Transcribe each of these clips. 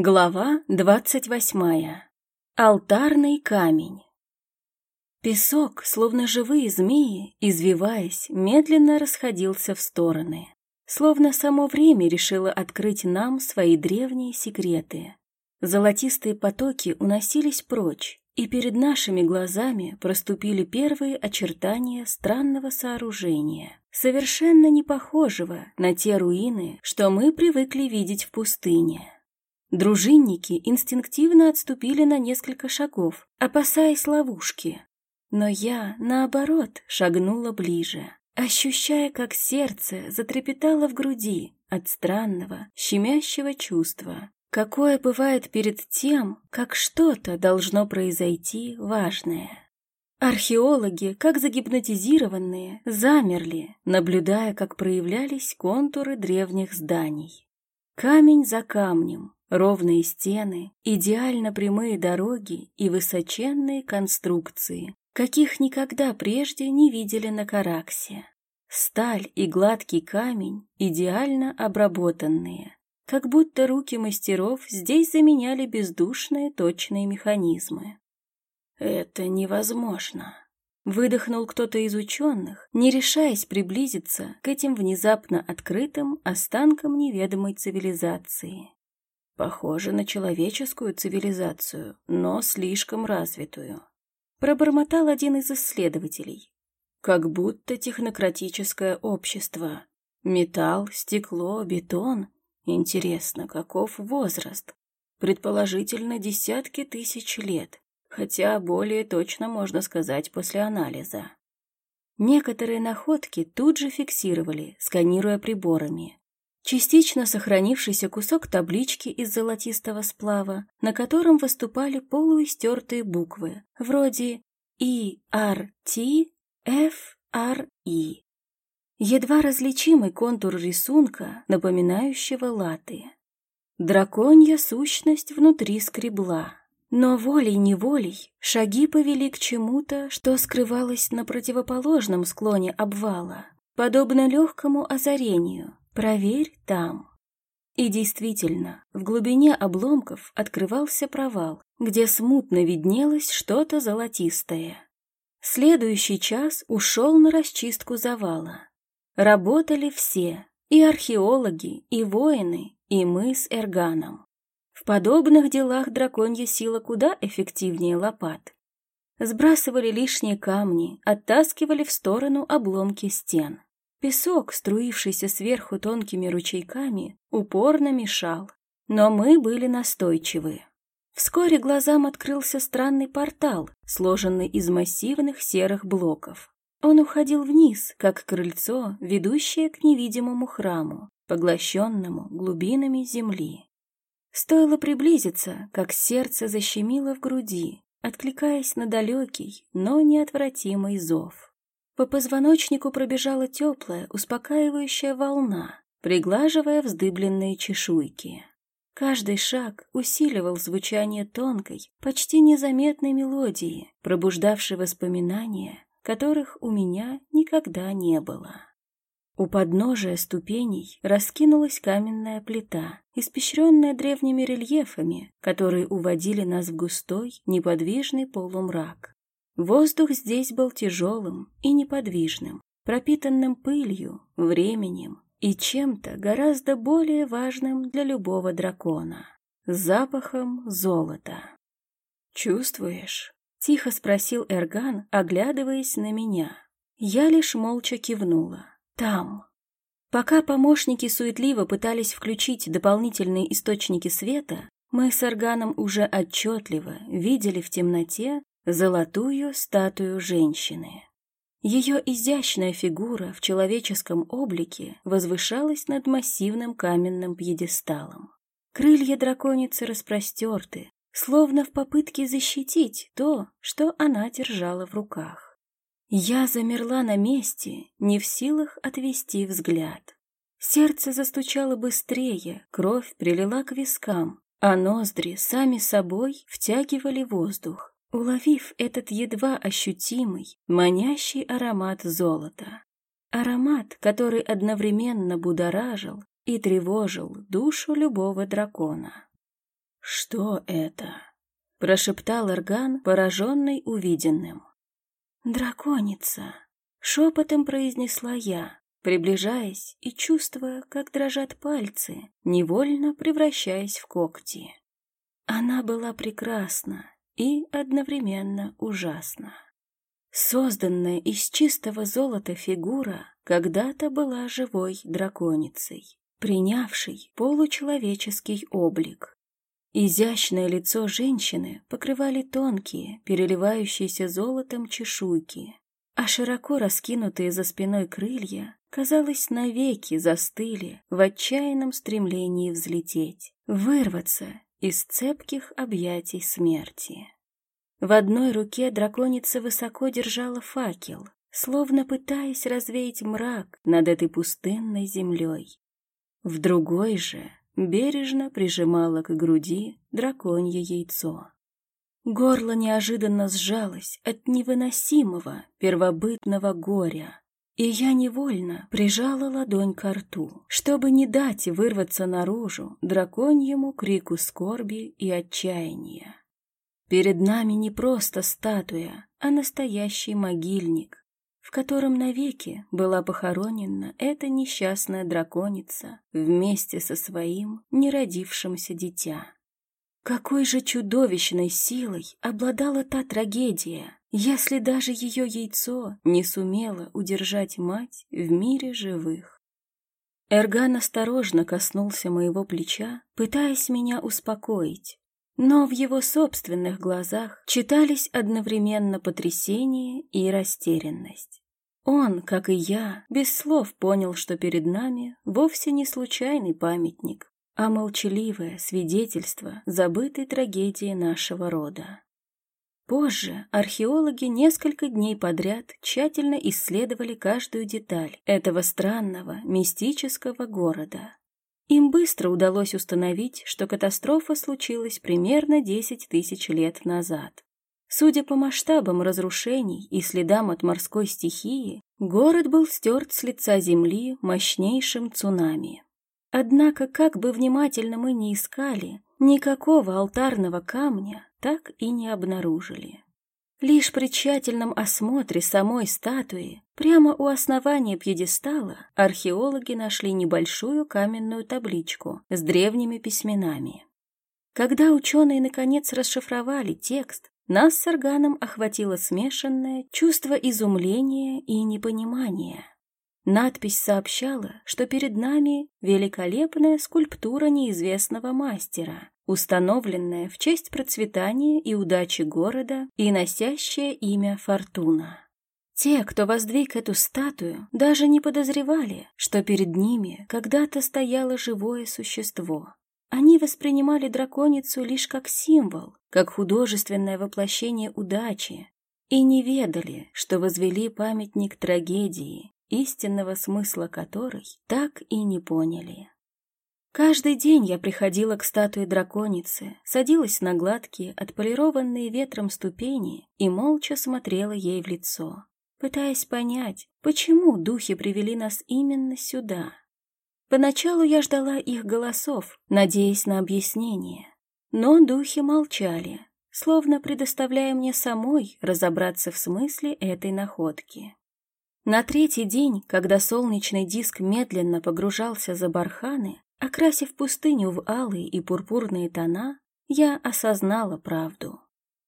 Глава двадцать восьмая. Алтарный камень. Песок, словно живые змеи, извиваясь, медленно расходился в стороны. Словно само время решило открыть нам свои древние секреты. Золотистые потоки уносились прочь, и перед нашими глазами проступили первые очертания странного сооружения, совершенно не похожего на те руины, что мы привыкли видеть в пустыне. Дружинники инстинктивно отступили на несколько шагов, опасаясь ловушки. Но я, наоборот, шагнула ближе, ощущая, как сердце затрепетало в груди от странного, щемящего чувства, какое бывает перед тем, как что-то должно произойти важное. Археологи, как загипнотизированные, замерли, наблюдая, как проявлялись контуры древних зданий. Камень за камнем, Ровные стены, идеально прямые дороги и высоченные конструкции, каких никогда прежде не видели на Караксе. Сталь и гладкий камень идеально обработанные, как будто руки мастеров здесь заменяли бездушные точные механизмы. «Это невозможно», — выдохнул кто-то из ученых, не решаясь приблизиться к этим внезапно открытым останкам неведомой цивилизации. Похоже на человеческую цивилизацию, но слишком развитую. Пробормотал один из исследователей. Как будто технократическое общество. Металл, стекло, бетон. Интересно, каков возраст? Предположительно, десятки тысяч лет, хотя более точно можно сказать после анализа. Некоторые находки тут же фиксировали, сканируя приборами частично сохранившийся кусок таблички из золотистого сплава, на котором выступали полуистертые буквы, вроде «И-Р-Т-Ф-Р-И». Едва различимый контур рисунка, напоминающего латы. Драконья сущность внутри скребла. Но волей-неволей шаги повели к чему-то, что скрывалось на противоположном склоне обвала, подобно легкому озарению, Проверь там. И действительно, в глубине обломков открывался провал, где смутно виднелось что-то золотистое. Следующий час ушел на расчистку завала. Работали все, и археологи, и воины, и мы с Эрганом. В подобных делах драконья сила куда эффективнее лопат. Сбрасывали лишние камни, оттаскивали в сторону обломки стен. Песок, струившийся сверху тонкими ручейками, упорно мешал, но мы были настойчивы. Вскоре глазам открылся странный портал, сложенный из массивных серых блоков. Он уходил вниз, как крыльцо, ведущее к невидимому храму, поглощенному глубинами земли. Стоило приблизиться, как сердце защемило в груди, откликаясь на далекий, но неотвратимый зов. По позвоночнику пробежала теплая, успокаивающая волна, приглаживая вздыбленные чешуйки. Каждый шаг усиливал звучание тонкой, почти незаметной мелодии, пробуждавшей воспоминания, которых у меня никогда не было. У подножия ступеней раскинулась каменная плита, испещренная древними рельефами, которые уводили нас в густой, неподвижный полумрак. Воздух здесь был тяжелым и неподвижным, пропитанным пылью, временем и чем-то гораздо более важным для любого дракона — запахом золота. «Чувствуешь?» — тихо спросил Эрган, оглядываясь на меня. Я лишь молча кивнула. «Там». Пока помощники суетливо пытались включить дополнительные источники света, мы с Эрганом уже отчетливо видели в темноте золотую статую женщины. Ее изящная фигура в человеческом облике возвышалась над массивным каменным пьедесталом. Крылья драконицы распростерты, словно в попытке защитить то, что она держала в руках. Я замерла на месте, не в силах отвести взгляд. Сердце застучало быстрее, кровь прилила к вискам, а ноздри сами собой втягивали воздух, уловив этот едва ощутимый, манящий аромат золота. Аромат, который одновременно будоражил и тревожил душу любого дракона. «Что это?» — прошептал Эрган, пораженный увиденным. «Драконица!» — шепотом произнесла я, приближаясь и чувствуя, как дрожат пальцы, невольно превращаясь в когти. Она была прекрасна и одновременно ужасна. Созданная из чистого золота фигура когда-то была живой драконицей, принявшей получеловеческий облик. Изящное лицо женщины покрывали тонкие, переливающиеся золотом чешуйки, а широко раскинутые за спиной крылья, казалось, навеки застыли в отчаянном стремлении взлететь, вырваться из цепких объятий смерти. В одной руке драконица высоко держала факел, словно пытаясь развеять мрак над этой пустынной землей. В другой же бережно прижимала к груди драконье яйцо. Горло неожиданно сжалось от невыносимого первобытного горя, и я невольно прижала ладонь к рту, чтобы не дать вырваться наружу драконьему крику скорби и отчаяния. Перед нами не просто статуя, а настоящий могильник, в котором навеки была похоронена эта несчастная драконица вместе со своим неродившимся дитя. Какой же чудовищной силой обладала та трагедия, если даже ее яйцо не сумело удержать мать в мире живых. Эрган осторожно коснулся моего плеча, пытаясь меня успокоить, но в его собственных глазах читались одновременно потрясение и растерянность. Он, как и я, без слов понял, что перед нами вовсе не случайный памятник, а молчаливое свидетельство забытой трагедии нашего рода. Позже археологи несколько дней подряд тщательно исследовали каждую деталь этого странного мистического города, им быстро удалось установить, что катастрофа случилась примерно 10 тысяч лет назад. Судя по масштабам разрушений и следам от морской стихии, город был стерт с лица земли мощнейшим цунами. Однако, как бы внимательно мы ни искали, никакого алтарного камня так и не обнаружили. Лишь при тщательном осмотре самой статуи, прямо у основания пьедестала, археологи нашли небольшую каменную табличку с древними письменами. Когда ученые наконец расшифровали текст, нас с Арганом охватило смешанное чувство изумления и непонимания. Надпись сообщала, что перед нами великолепная скульптура неизвестного мастера, установленная в честь процветания и удачи города и носящая имя Фортуна. Те, кто воздвиг эту статую, даже не подозревали, что перед ними когда-то стояло живое существо. Они воспринимали драконицу лишь как символ, как художественное воплощение удачи, и не ведали, что возвели памятник трагедии, истинного смысла которой так и не поняли. Каждый день я приходила к статуе драконицы, садилась на гладкие, отполированные ветром ступени и молча смотрела ей в лицо, пытаясь понять, почему духи привели нас именно сюда. Поначалу я ждала их голосов, надеясь на объяснение, но духи молчали, словно предоставляя мне самой разобраться в смысле этой находки. На третий день, когда солнечный диск медленно погружался за барханы, окрасив пустыню в алые и пурпурные тона, я осознала правду.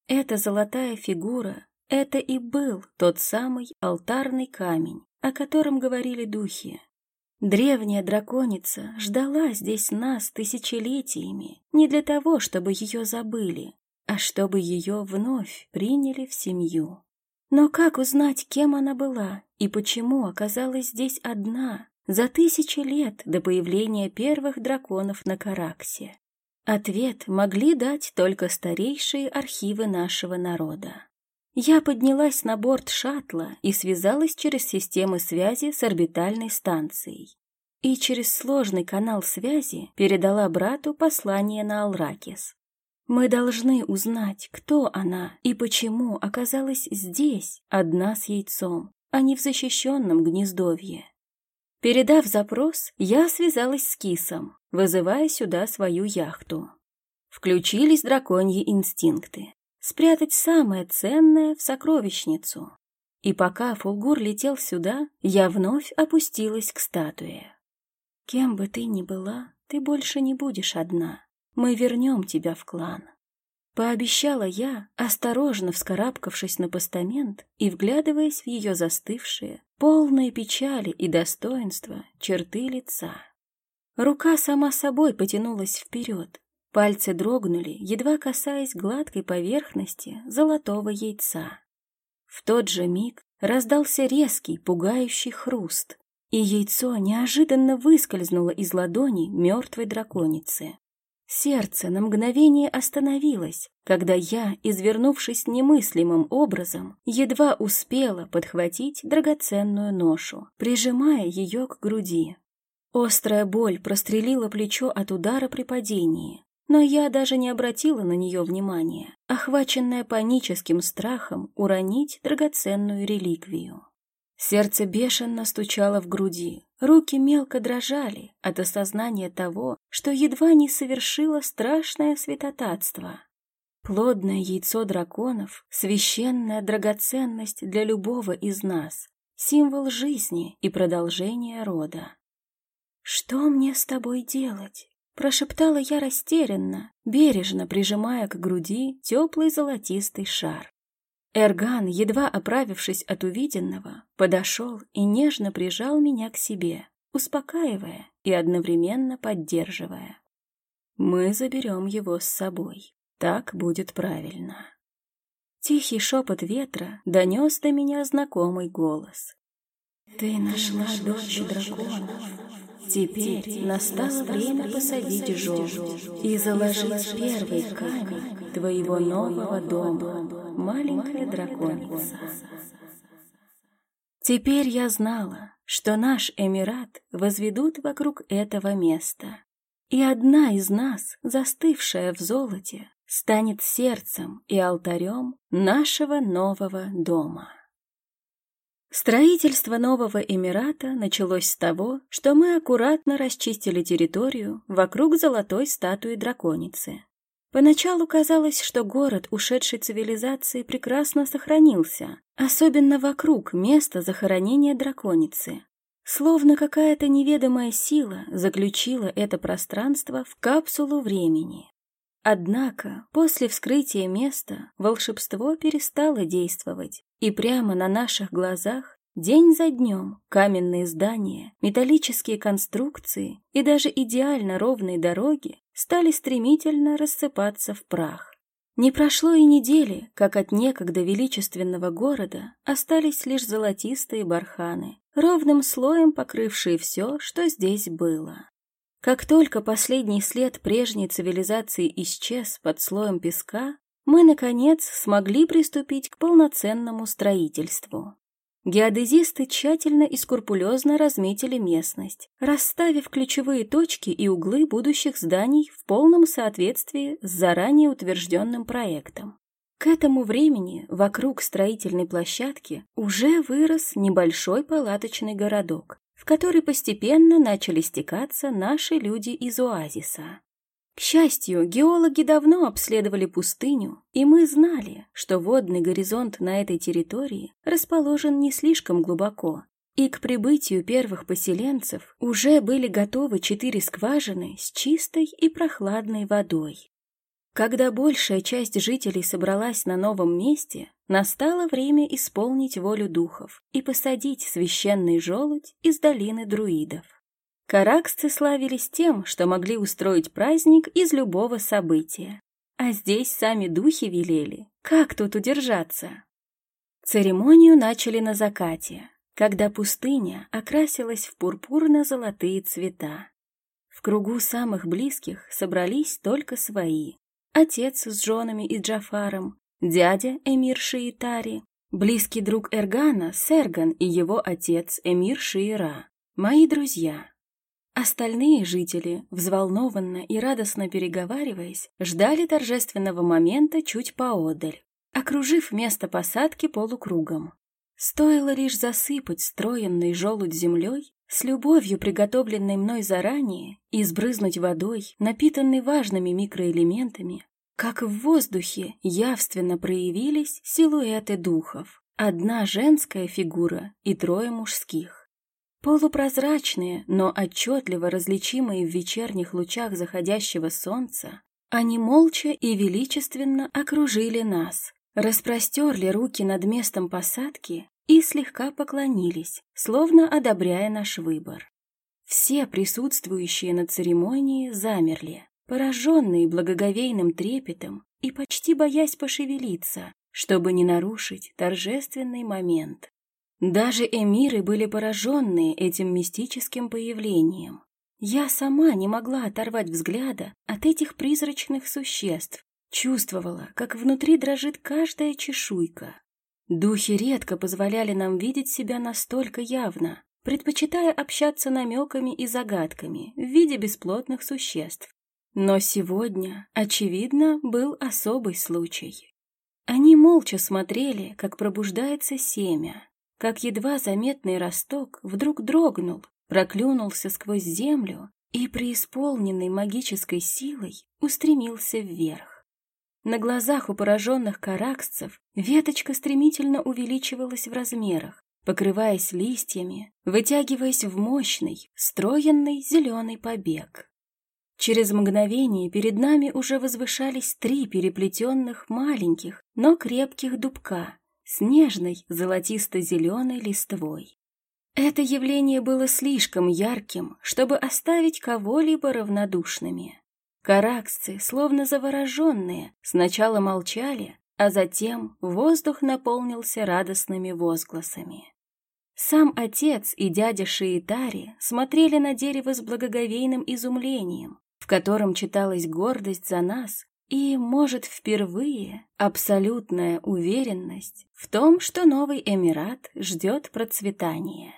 Эта золотая фигура — это и был тот самый алтарный камень, о котором говорили духи. Древняя драконица ждала здесь нас тысячелетиями не для того, чтобы ее забыли, а чтобы ее вновь приняли в семью. Но как узнать, кем она была и почему оказалась здесь одна за тысячи лет до появления первых драконов на Караксе? Ответ могли дать только старейшие архивы нашего народа. Я поднялась на борт шаттла и связалась через системы связи с орбитальной станцией. И через сложный канал связи передала брату послание на Алракис. Мы должны узнать, кто она и почему оказалась здесь, одна с яйцом, а не в защищенном гнездовье. Передав запрос, я связалась с Кисом, вызывая сюда свою яхту. включились драконьи инстинкты. Спрятать самое ценное в сокровищницу. И пока Фулгур летел сюда, я вновь опустилась к статуе. Кем бы ты ни была, ты больше не будешь одна. Мы вернем тебя в клан. Пообещала я, осторожно вскарабкавшись на постамент и вглядываясь в ее застывшие, полные печали и достоинства черты лица. Рука сама собой потянулась вперед, пальцы дрогнули, едва касаясь гладкой поверхности золотого яйца. В тот же миг раздался резкий, пугающий хруст, и яйцо неожиданно выскользнуло из ладони мертвой драконицы. Сердце на мгновение остановилось, когда я, извернувшись немыслимым образом, едва успела подхватить драгоценную ношу, прижимая ее к груди. Острая боль прострелила плечо от удара при падении, но я даже не обратила на нее внимания, охваченная паническим страхом уронить драгоценную реликвию. Сердце бешено стучало в груди, руки мелко дрожали от осознания того, что едва не совершило страшное святотатство. Плодное яйцо драконов — священная драгоценность для любого из нас, символ жизни и продолжения рода. «Что мне с тобой делать?» — прошептала я растерянно, бережно прижимая к груди теплый золотистый шар. Эрган, едва оправившись от увиденного, подошел и нежно прижал меня к себе, успокаивая и одновременно поддерживая. «Мы заберем его с собой. Так будет правильно». Тихий шепот ветра донес до меня знакомый голос. «Ты нашла дочь дракона. Теперь настало время посадить жёлть и заложить первый камень твоего нового дома» маленькая драконица. Теперь я знала, что наш Эмират возведут вокруг этого места, и одна из нас, застывшая в золоте, станет сердцем и алтарем нашего нового дома. Строительство нового Эмирата началось с того, что мы аккуратно расчистили территорию вокруг золотой статуи драконицы, Поначалу казалось, что город ушедшей цивилизации прекрасно сохранился, особенно вокруг места захоронения драконицы. Словно какая-то неведомая сила заключила это пространство в капсулу времени. Однако после вскрытия места волшебство перестало действовать, и прямо на наших глазах День за днем каменные здания, металлические конструкции и даже идеально ровные дороги стали стремительно рассыпаться в прах. Не прошло и недели, как от некогда величественного города остались лишь золотистые барханы, ровным слоем покрывшие все, что здесь было. Как только последний след прежней цивилизации исчез под слоем песка, мы, наконец, смогли приступить к полноценному строительству. Геодезисты тщательно и скрупулезно разметили местность, расставив ключевые точки и углы будущих зданий в полном соответствии с заранее утвержденным проектом. К этому времени вокруг строительной площадки уже вырос небольшой палаточный городок, в который постепенно начали стекаться наши люди из оазиса. К счастью, геологи давно обследовали пустыню, и мы знали, что водный горизонт на этой территории расположен не слишком глубоко, и к прибытию первых поселенцев уже были готовы четыре скважины с чистой и прохладной водой. Когда большая часть жителей собралась на новом месте, настало время исполнить волю духов и посадить священный желудь из долины друидов. Караксцы славились тем, что могли устроить праздник из любого события. А здесь сами духи велели. Как тут удержаться? Церемонию начали на закате, когда пустыня окрасилась в пурпурно-золотые цвета. В кругу самых близких собрались только свои. Отец с женами и Джафаром, дядя Эмир Шиитари, близкий друг Эргана, Серган и его отец Эмир Шиира, мои друзья. Остальные жители, взволнованно и радостно переговариваясь, ждали торжественного момента чуть поодаль, окружив место посадки полукругом. Стоило лишь засыпать строенный желудь землей, с любовью приготовленной мной заранее, и сбрызнуть водой, напитанной важными микроэлементами, как в воздухе явственно проявились силуэты духов. Одна женская фигура и трое мужских. Полупрозрачные, но отчетливо различимые в вечерних лучах заходящего солнца, они молча и величественно окружили нас, распростерли руки над местом посадки и слегка поклонились, словно одобряя наш выбор. Все присутствующие на церемонии замерли, пораженные благоговейным трепетом и почти боясь пошевелиться, чтобы не нарушить торжественный момент. Даже эмиры были пораженные этим мистическим появлением. Я сама не могла оторвать взгляда от этих призрачных существ, чувствовала, как внутри дрожит каждая чешуйка. Духи редко позволяли нам видеть себя настолько явно, предпочитая общаться намеками и загадками в виде бесплотных существ. Но сегодня, очевидно, был особый случай. Они молча смотрели, как пробуждается семя, как едва заметный росток вдруг дрогнул, проклюнулся сквозь землю и, преисполненный магической силой, устремился вверх. На глазах у пораженных караксцев веточка стремительно увеличивалась в размерах, покрываясь листьями, вытягиваясь в мощный, стройенный зеленый побег. Через мгновение перед нами уже возвышались три переплетенных маленьких, но крепких дубка с нежной золотисто-зеленой листвой. Это явление было слишком ярким, чтобы оставить кого-либо равнодушными. Караксцы, словно завороженные, сначала молчали, а затем воздух наполнился радостными возгласами. Сам отец и дядя Шиитари смотрели на дерево с благоговейным изумлением, в котором читалась гордость за нас и, может, впервые абсолютная уверенность в том, что новый Эмират ждет процветания.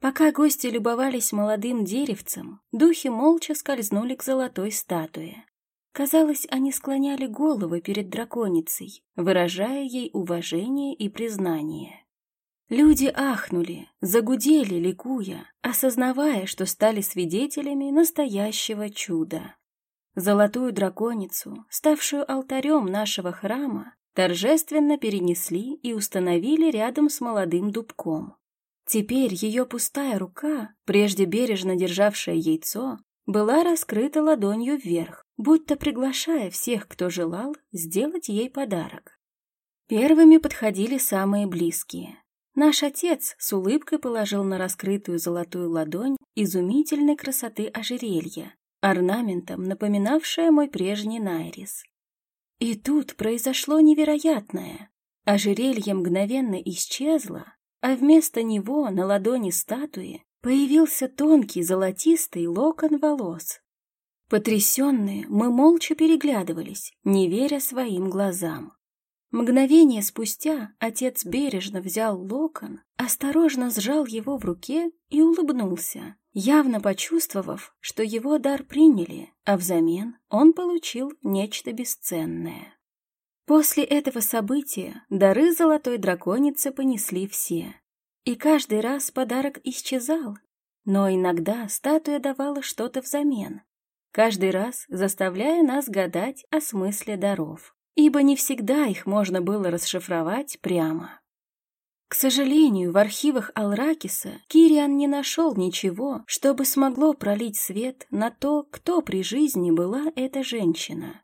Пока гости любовались молодым деревцем, духи молча скользнули к золотой статуе. Казалось, они склоняли головы перед драконицей, выражая ей уважение и признание. Люди ахнули, загудели, ликуя, осознавая, что стали свидетелями настоящего чуда. Золотую драконицу, ставшую алтарем нашего храма, торжественно перенесли и установили рядом с молодым дубком. Теперь ее пустая рука, прежде бережно державшая яйцо, была раскрыта ладонью вверх, будто приглашая всех, кто желал, сделать ей подарок. Первыми подходили самые близкие. Наш отец с улыбкой положил на раскрытую золотую ладонь изумительной красоты ожерелья, орнаментом напоминавшее мой прежний Найрис. И тут произошло невероятное. Ожерелье мгновенно исчезло, а вместо него на ладони статуи появился тонкий золотистый локон волос. Потрясенные, мы молча переглядывались, не веря своим глазам. Мгновение спустя отец бережно взял локон, осторожно сжал его в руке и улыбнулся, явно почувствовав, что его дар приняли, а взамен он получил нечто бесценное. После этого события дары золотой драконицы понесли все. И каждый раз подарок исчезал, но иногда статуя давала что-то взамен, каждый раз заставляя нас гадать о смысле даров ибо не всегда их можно было расшифровать прямо. К сожалению, в архивах Алракиса Кириан не нашел ничего, чтобы смогло пролить свет на то, кто при жизни была эта женщина.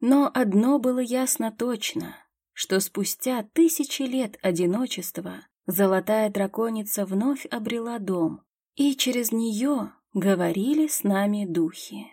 Но одно было ясно точно, что спустя тысячи лет одиночества золотая драконица вновь обрела дом, и через нее говорили с нами духи.